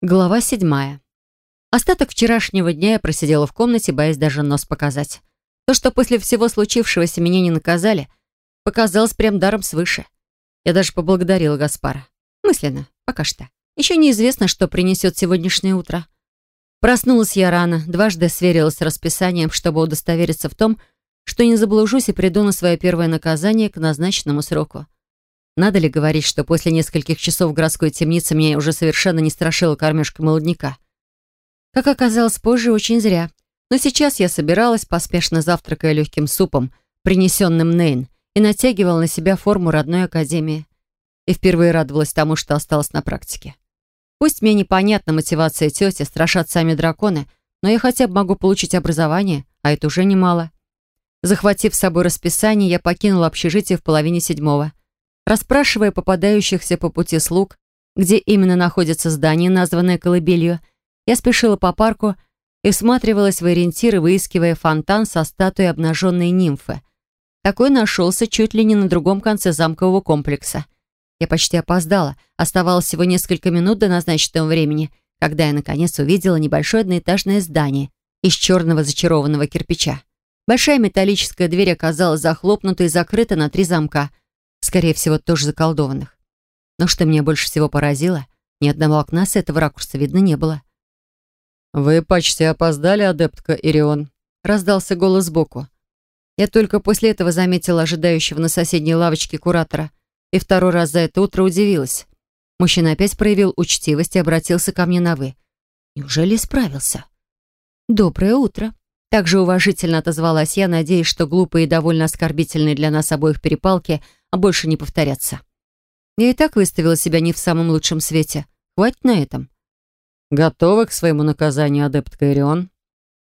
Глава седьмая. Остаток вчерашнего дня я просидела в комнате, боясь даже нос показать. То, что после всего случившегося меня не наказали, показалось прям даром свыше. Я даже поблагодарила Гаспара. Мысленно, пока что. Еще неизвестно, что принесет сегодняшнее утро. Проснулась я рано, дважды сверилась с расписанием, чтобы удостовериться в том, что не заблужусь и приду на свое первое наказание к назначенному сроку. Надо ли говорить, что после нескольких часов в городской темнице меня уже совершенно не страшила кормежка молодняка? Как оказалось позже, очень зря. Но сейчас я собиралась, поспешно завтракая легким супом, принесенным Нейн, и натягивала на себя форму родной академии. И впервые радовалась тому, что осталась на практике. Пусть мне непонятна мотивация тети, страшат сами драконы, но я хотя бы могу получить образование, а это уже немало. Захватив с собой расписание, я покинула общежитие в половине седьмого. Расспрашивая попадающихся по пути слуг, где именно находится здание, названное колыбелью, я спешила по парку и всматривалась в ориентиры, выискивая фонтан со статуей обнаженной нимфы. Такой нашелся чуть ли не на другом конце замкового комплекса. Я почти опоздала, оставалось всего несколько минут до назначенного времени, когда я наконец увидела небольшое одноэтажное здание из черного зачарованного кирпича. Большая металлическая дверь оказалась захлопнута и закрыта на три замка — скорее всего, тоже заколдованных. Но что меня больше всего поразило, ни одного окна с этого ракурса видно не было. «Вы почти опоздали, адептка Ирион», — раздался голос сбоку. Я только после этого заметила ожидающего на соседней лавочке куратора и второй раз за это утро удивилась. Мужчина опять проявил учтивость и обратился ко мне на «вы». Неужели справился? «Доброе утро», также уважительно отозвалась я, надеясь, что глупые и довольно оскорбительные для нас обоих перепалки а больше не повторятся. Я и так выставила себя не в самом лучшем свете. Хватит на этом. «Готова к своему наказанию, адепт Кайрион?»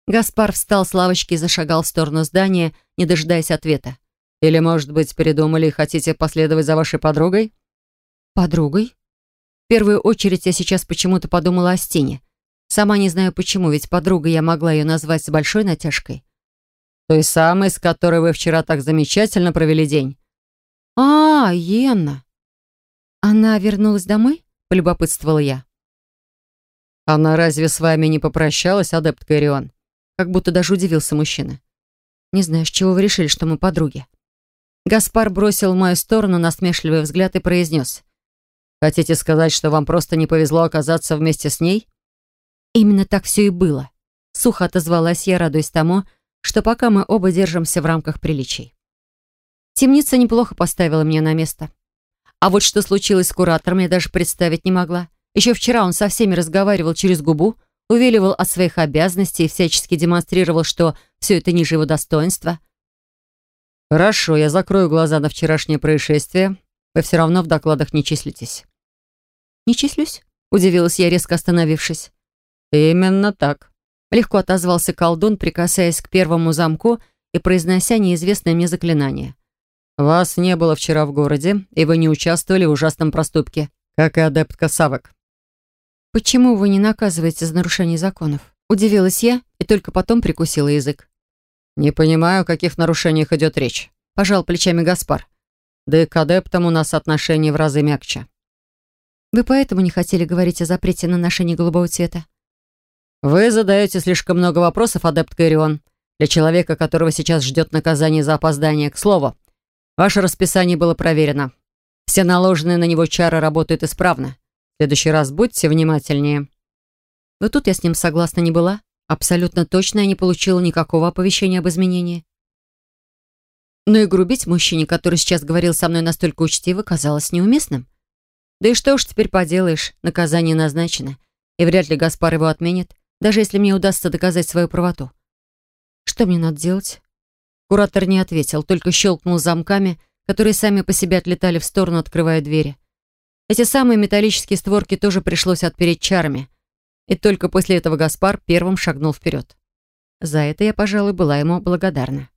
Гаспар встал с лавочки и зашагал в сторону здания, не дожидаясь ответа. «Или, может быть, передумали и хотите последовать за вашей подругой?» «Подругой?» В первую очередь я сейчас почему-то подумала о Стине. Сама не знаю почему, ведь подругой я могла ее назвать с большой натяжкой. «Той самой, с которой вы вчера так замечательно провели день». «А, Йенна!» «Она вернулась домой?» — полюбопытствовала я. «Она разве с вами не попрощалась, адепт Кэрион?» Как будто даже удивился мужчина. «Не знаю, с чего вы решили, что мы подруги?» Гаспар бросил в мою сторону насмешливый взгляд и произнес. «Хотите сказать, что вам просто не повезло оказаться вместе с ней?» Именно так все и было. Сухо отозвалась я, радуясь тому, что пока мы оба держимся в рамках приличий. Темница неплохо поставила меня на место. А вот что случилось с куратором, я даже представить не могла. Еще вчера он со всеми разговаривал через губу, увиливал от своих обязанностей и всячески демонстрировал, что все это ниже его достоинства. «Хорошо, я закрою глаза на вчерашнее происшествие. Вы все равно в докладах не числитесь». «Не числюсь?» — удивилась я, резко остановившись. «Именно так», — легко отозвался колдун, прикасаясь к первому замку и произнося неизвестное мне заклинание. «Вас не было вчера в городе, и вы не участвовали в ужасном проступке, как и адептка Савок». «Почему вы не наказываете за нарушение законов?» Удивилась я и только потом прикусила язык. «Не понимаю, о каких нарушениях идет речь», — пожал плечами Гаспар. «Да и к адептам у нас отношения в разы мягче». «Вы поэтому не хотели говорить о запрете на ношение голубого цвета?» «Вы задаете слишком много вопросов, адепт Кэрион, для человека, которого сейчас ждет наказание за опоздание. К слову, ваше расписание было проверено. Все наложенные на него чары работают исправно. В следующий раз будьте внимательнее». Но тут я с ним согласна не была. Абсолютно точно я не получила никакого оповещения об изменении. Но и грубить мужчине, который сейчас говорил со мной настолько учтиво, казалось неуместным. Да и что уж теперь поделаешь, наказание назначено, и вряд ли Гаспар его отменит даже если мне удастся доказать свою правоту. Что мне надо делать? Куратор не ответил, только щелкнул замками, которые сами по себе отлетали в сторону, открывая двери. Эти самые металлические створки тоже пришлось отпереть чарами. И только после этого Гаспар первым шагнул вперед. За это я, пожалуй, была ему благодарна.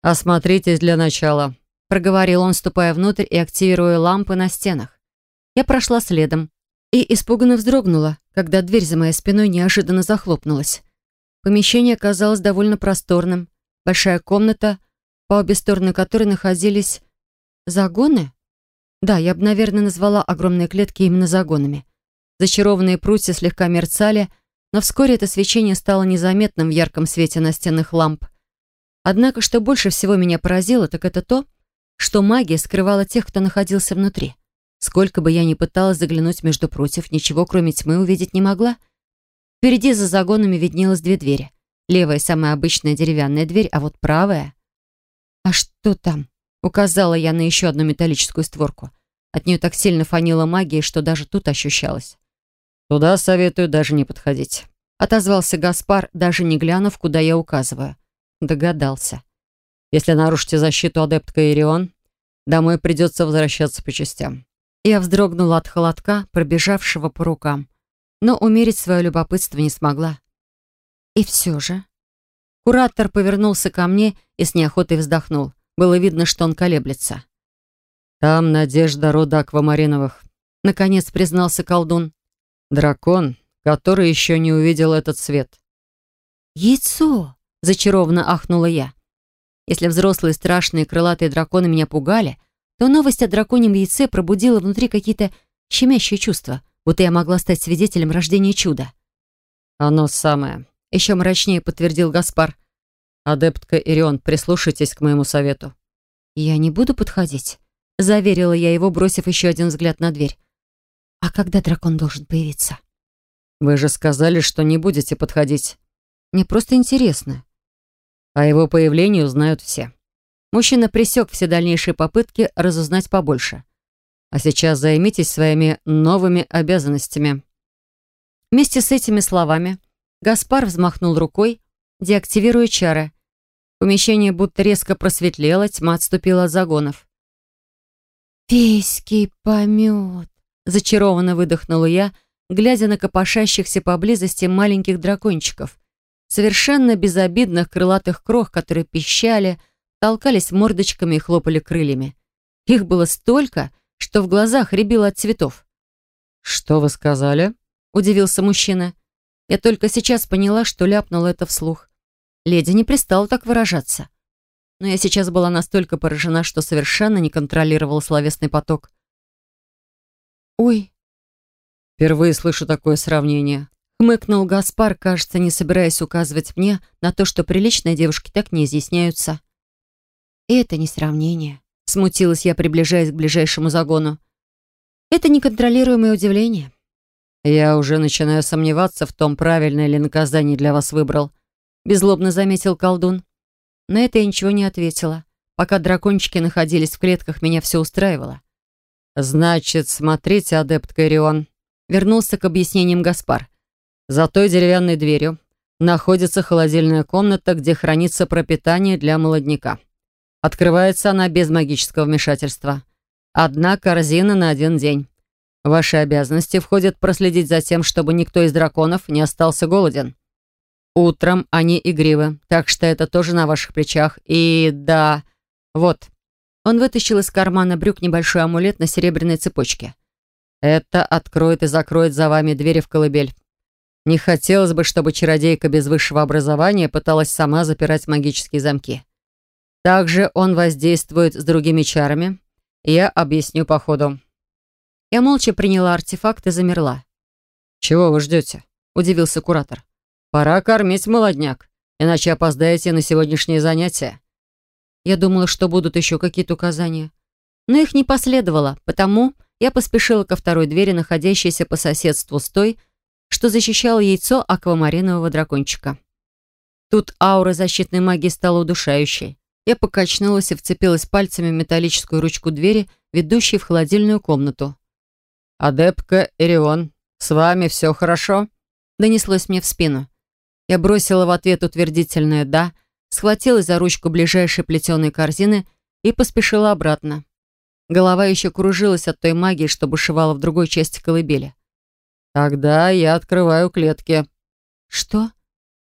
«Осмотритесь для начала», — проговорил он, ступая внутрь и активируя лампы на стенах. Я прошла следом и испуганно вздрогнула, когда дверь за моей спиной неожиданно захлопнулась. Помещение оказалось довольно просторным. Большая комната, по обе стороны которой находились загоны. Да, я бы, наверное, назвала огромные клетки именно загонами. Зачарованные прутья слегка мерцали, но вскоре это свечение стало незаметным в ярком свете настенных ламп. Однако, что больше всего меня поразило, так это то, что магия скрывала тех, кто находился внутри. Сколько бы я ни пыталась заглянуть между прутьев, ничего, кроме тьмы, увидеть не могла. Впереди за загонами виднелось две двери. Левая — самая обычная деревянная дверь, а вот правая... «А что там?» — указала я на еще одну металлическую створку. От нее так сильно фанила магией, что даже тут ощущалось. «Туда советую даже не подходить», — отозвался Гаспар, даже не глянув, куда я указываю. Догадался. «Если нарушите защиту адептка Ирион, домой придется возвращаться по частям». Я вздрогнула от холодка, пробежавшего по рукам, но умерить свое любопытство не смогла. И все же... Куратор повернулся ко мне и с неохотой вздохнул. Было видно, что он колеблется. «Там надежда рода Аквамариновых», — наконец признался колдун. «Дракон, который еще не увидел этот свет». «Яйцо!» — зачарованно ахнула я. Если взрослые страшные крылатые драконы меня пугали, то новость о драконьем яйце пробудила внутри какие-то щемящие чувства, будто я могла стать свидетелем рождения чуда. «Оно самое», еще мрачнее подтвердил Гаспар. «Адептка Ирион, прислушайтесь к моему совету». «Я не буду подходить», — заверила я его, бросив еще один взгляд на дверь. «А когда дракон должен появиться?» «Вы же сказали, что не будете подходить». «Мне просто интересно». О его появлении узнают все. Мужчина пресек все дальнейшие попытки разузнать побольше. А сейчас займитесь своими новыми обязанностями. Вместе с этими словами Гаспар взмахнул рукой, деактивируя чары. Помещение будто резко просветлело, тьма отступила от загонов. «Песький помет!» — зачарованно выдохнула я, глядя на копошащихся поблизости маленьких дракончиков, совершенно безобидных крылатых крох, которые пищали, толкались мордочками и хлопали крыльями. Их было столько, что в глазах рябило от цветов. «Что вы сказали?» — удивился мужчина. Я только сейчас поняла, что ляпнула это вслух. Леди не пристала так выражаться. Но я сейчас была настолько поражена, что совершенно не контролировала словесный поток. «Ой!» «Впервые слышу такое сравнение», — хмыкнул Гаспар, кажется, не собираясь указывать мне на то, что приличные девушки так не изъясняются. «И это не сравнение», — смутилась я, приближаясь к ближайшему загону. «Это неконтролируемое удивление». «Я уже начинаю сомневаться в том, правильное ли наказание для вас выбрал», беззлобно заметил колдун. На это я ничего не ответила. Пока дракончики находились в клетках, меня все устраивало. «Значит, смотрите, адепт Кайрион», вернулся к объяснениям Гаспар. «За той деревянной дверью находится холодильная комната, где хранится пропитание для молодняка. Открывается она без магического вмешательства. Одна корзина на один день ваши обязанности входит проследить за тем, чтобы никто из драконов не остался голоден. Утром они игривы, так что это тоже на ваших плечах. И да, вот. Он вытащил из кармана брюк небольшой амулет на серебряной цепочке. Это откроет и закроет за вами двери в колыбель. Не хотелось бы, чтобы чародейка без высшего образования пыталась сама запирать магические замки. Также он воздействует с другими чарами. Я объясню по ходу. Я молча приняла артефакт и замерла. «Чего вы ждете?» — удивился куратор. «Пора кормить молодняк, иначе опоздаете на сегодняшнее занятие». Я думала, что будут еще какие-то указания. Но их не последовало, потому я поспешила ко второй двери, находящейся по соседству с той, что защищало яйцо аквамаринового дракончика. Тут аура защитной магии стала удушающей. Я покачнулась и вцепилась пальцами в металлическую ручку двери, ведущей в холодильную комнату. «Адепка Эрион, с вами все хорошо?» Донеслось мне в спину. Я бросила в ответ утвердительное «да», схватилась за ручку ближайшей плетеной корзины и поспешила обратно. Голова еще кружилась от той магии, что бушевала в другой части колыбели. «Тогда я открываю клетки». «Что?»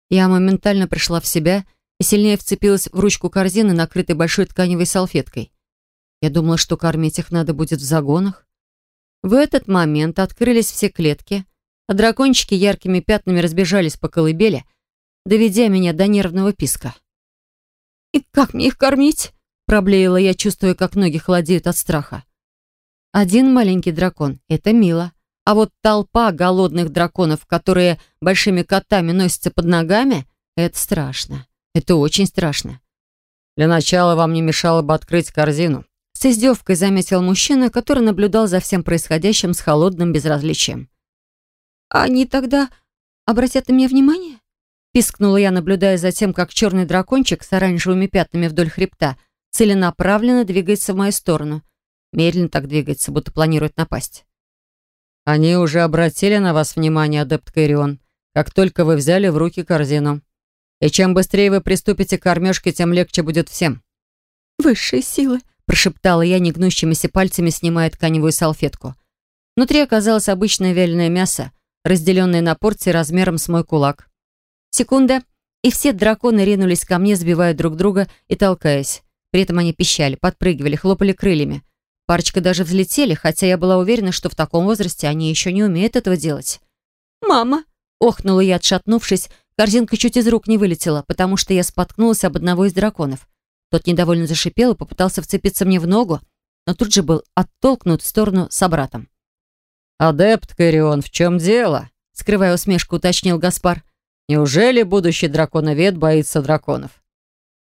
Я моментально пришла в себя и сильнее вцепилась в ручку корзины, накрытой большой тканевой салфеткой. Я думала, что кормить их надо будет в загонах. В этот момент открылись все клетки, а дракончики яркими пятнами разбежались по колыбели, доведя меня до нервного писка. «И как мне их кормить?» — проблеяла я, чувствуя, как ноги холодеют от страха. Один маленький дракон — это мило, А вот толпа голодных драконов, которые большими котами носятся под ногами, это страшно. Это очень страшно. Для начала вам не мешало бы открыть корзину. С издевкой заметил мужчина, который наблюдал за всем происходящим с холодным безразличием. «Они тогда обратят на меня внимание?» Пискнула я, наблюдая за тем, как черный дракончик с оранжевыми пятнами вдоль хребта целенаправленно двигается в мою сторону. Медленно так двигается, будто планирует напасть. «Они уже обратили на вас внимание, адепт Кайрион, как только вы взяли в руки корзину. И чем быстрее вы приступите к кормежке, тем легче будет всем». «Высшие силы», — прошептала я, негнущимися пальцами снимая тканевую салфетку. Внутри оказалось обычное вяленое мясо, разделенное на порции размером с мой кулак. Секунда, и все драконы ринулись ко мне, сбивая друг друга и толкаясь. При этом они пищали, подпрыгивали, хлопали крыльями. Парочка даже взлетели, хотя я была уверена, что в таком возрасте они еще не умеют этого делать. «Мама!» — охнула я, отшатнувшись. Корзинка чуть из рук не вылетела, потому что я споткнулась об одного из драконов. Тот недовольно зашипел и попытался вцепиться мне в ногу, но тут же был оттолкнут в сторону собратом. «Адепт Кэрион, в чем дело?» — скрывая усмешку, уточнил Гаспар. «Неужели будущий драконовед боится драконов?»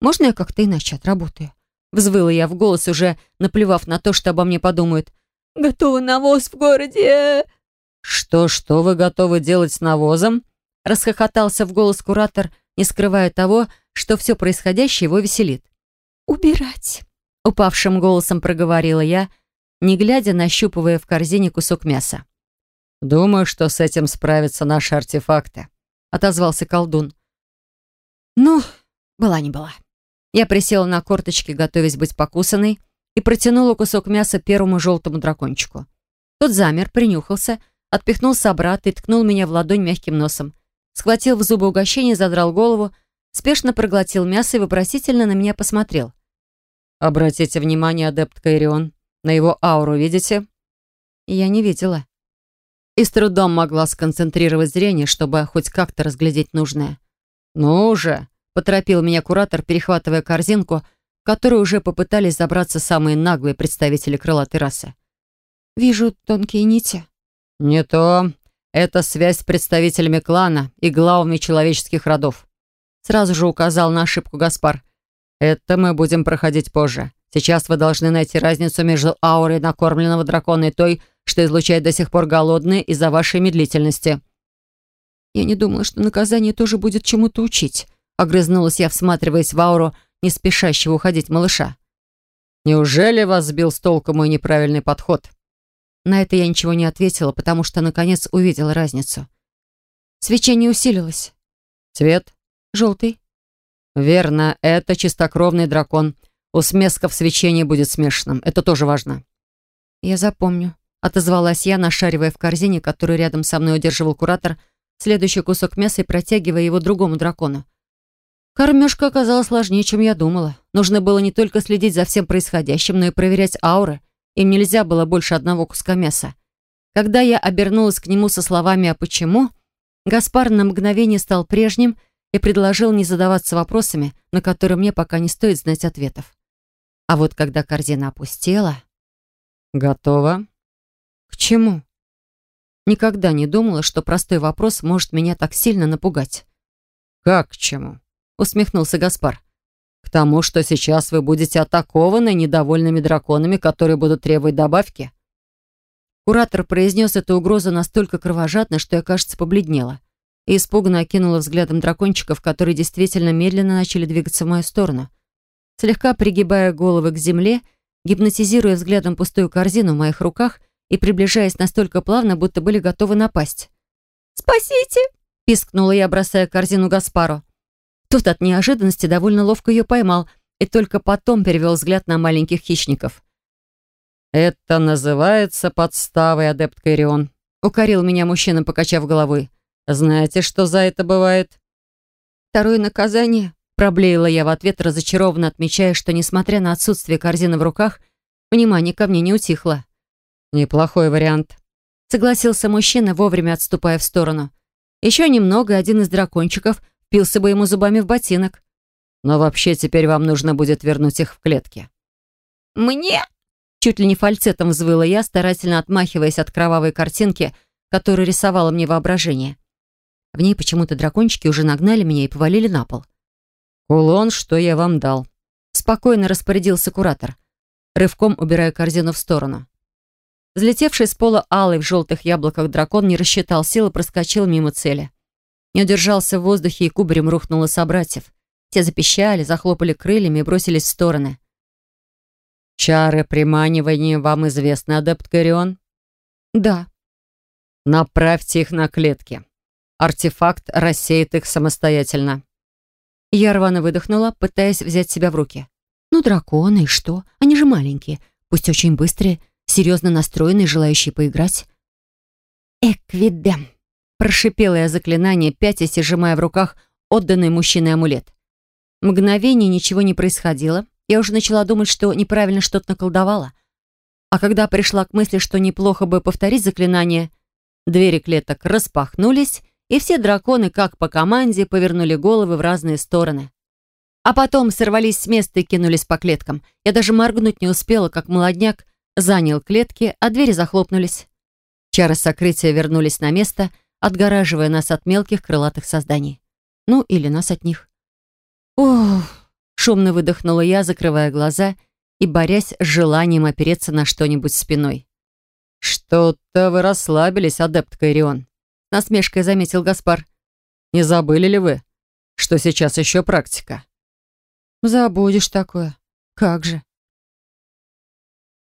«Можно я как-то иначе отработаю?» Взвыла я в голос, уже наплевав на то, что обо мне подумают. «Готовый навоз в городе!» «Что-что вы готовы делать с навозом?» Расхохотался в голос куратор, не скрывая того, что все происходящее его веселит. «Убирать!» — упавшим голосом проговорила я, не глядя, нащупывая в корзине кусок мяса. «Думаю, что с этим справятся наши артефакты», — отозвался колдун. «Ну, была не была». Я присела на корточки, готовясь быть покусанной, и протянула кусок мяса первому желтому дракончику. Тот замер, принюхался, отпихнул собрата и ткнул меня в ладонь мягким носом. Схватил в зубы угощение, задрал голову, спешно проглотил мясо и вопросительно на меня посмотрел. «Обратите внимание, адепт Кайрион, на его ауру видите?» Я не видела. И с трудом могла сконцентрировать зрение, чтобы хоть как-то разглядеть нужное. «Ну же!» Поторопил меня куратор, перехватывая корзинку, в которую уже попытались забраться самые наглые представители крылатой расы. «Вижу тонкие нити». «Не то. Это связь с представителями клана и главами человеческих родов». Сразу же указал на ошибку Гаспар. «Это мы будем проходить позже. Сейчас вы должны найти разницу между аурой накормленного дракона и той, что излучает до сих пор голодные из-за вашей медлительности». «Я не думала, что наказание тоже будет чему-то учить», Огрызнулась я, всматриваясь в ауру не спешащего уходить малыша. «Неужели вас сбил с толку мой неправильный подход?» На это я ничего не ответила, потому что, наконец, увидела разницу. Свечение усилилось. «Цвет?» «Желтый». «Верно, это чистокровный дракон. У смесков свечение будет смешанным. Это тоже важно». «Я запомню», — отозвалась я, нашаривая в корзине, которую рядом со мной удерживал куратор, следующий кусок мяса и протягивая его другому дракону. Кормежка оказалась сложнее, чем я думала. Нужно было не только следить за всем происходящим, но и проверять ауры. Им нельзя было больше одного куска мяса. Когда я обернулась к нему со словами «А почему?», Гаспар на мгновение стал прежним и предложил не задаваться вопросами, на которые мне пока не стоит знать ответов. А вот когда корзина опустела... «Готово?» «К чему?» Никогда не думала, что простой вопрос может меня так сильно напугать. «Как к чему?» усмехнулся Гаспар. «К тому, что сейчас вы будете атакованы недовольными драконами, которые будут требовать добавки?» Куратор произнес эту угрозу настолько кровожадно, что я, кажется, побледнела. И испуганно окинула взглядом дракончиков, которые действительно медленно начали двигаться в мою сторону. Слегка пригибая головы к земле, гипнотизируя взглядом пустую корзину в моих руках и приближаясь настолько плавно, будто были готовы напасть. «Спасите!» — пискнула я, бросая корзину Гаспару. Тот от неожиданности довольно ловко ее поймал и только потом перевел взгляд на маленьких хищников. «Это называется подставой, адепт Кэрион», — укорил меня мужчина, покачав головой. «Знаете, что за это бывает?» «Второе наказание», — проблеяла я в ответ, разочарованно отмечая, что, несмотря на отсутствие корзины в руках, внимание ко мне не утихло. «Неплохой вариант», — согласился мужчина, вовремя отступая в сторону. Еще немного, один из дракончиков впился бы ему зубами в ботинок. Но вообще теперь вам нужно будет вернуть их в клетки. «Мне?» Чуть ли не фальцетом взвыла я, старательно отмахиваясь от кровавой картинки, которую рисовало мне воображение. В ней почему-то дракончики уже нагнали меня и повалили на пол. «Кулон, что я вам дал?» Спокойно распорядился куратор, рывком убирая корзину в сторону. Взлетевший с пола алый в желтых яблоках дракон не рассчитал сил и проскочил мимо цели. Не удержался в воздухе и кубарем рухнул из собратьев. Те запищали, захлопали крыльями и бросились в стороны. «Чары приманивания вам известны, адепт Корион?» «Да». «Направьте их на клетки. Артефакт рассеет их самостоятельно». Я рвано выдохнула, пытаясь взять себя в руки. «Ну, драконы, и что? Они же маленькие, пусть очень быстрые, серьезно настроенные, желающие поиграть». «Эквидем», — прошипела я заклинание, пятясь и сжимая в руках отданный мужчиной амулет. Мгновение ничего не происходило. Я уже начала думать, что неправильно что-то наколдовала. А когда пришла к мысли, что неплохо бы повторить заклинание, двери клеток распахнулись, и все драконы, как по команде, повернули головы в разные стороны. А потом сорвались с места и кинулись по клеткам. Я даже моргнуть не успела, как молодняк занял клетки, а двери захлопнулись. Чары сокрытия вернулись на место, отгораживая нас от мелких крылатых созданий. Ну, или нас от них. Ух, шумно выдохнула я, закрывая глаза и борясь с желанием опереться на что-нибудь спиной. «Что-то вы расслабились, адепт Кайрион», — насмешкой заметил Гаспар. «Не забыли ли вы, что сейчас еще практика?» «Забудешь такое. Как же?»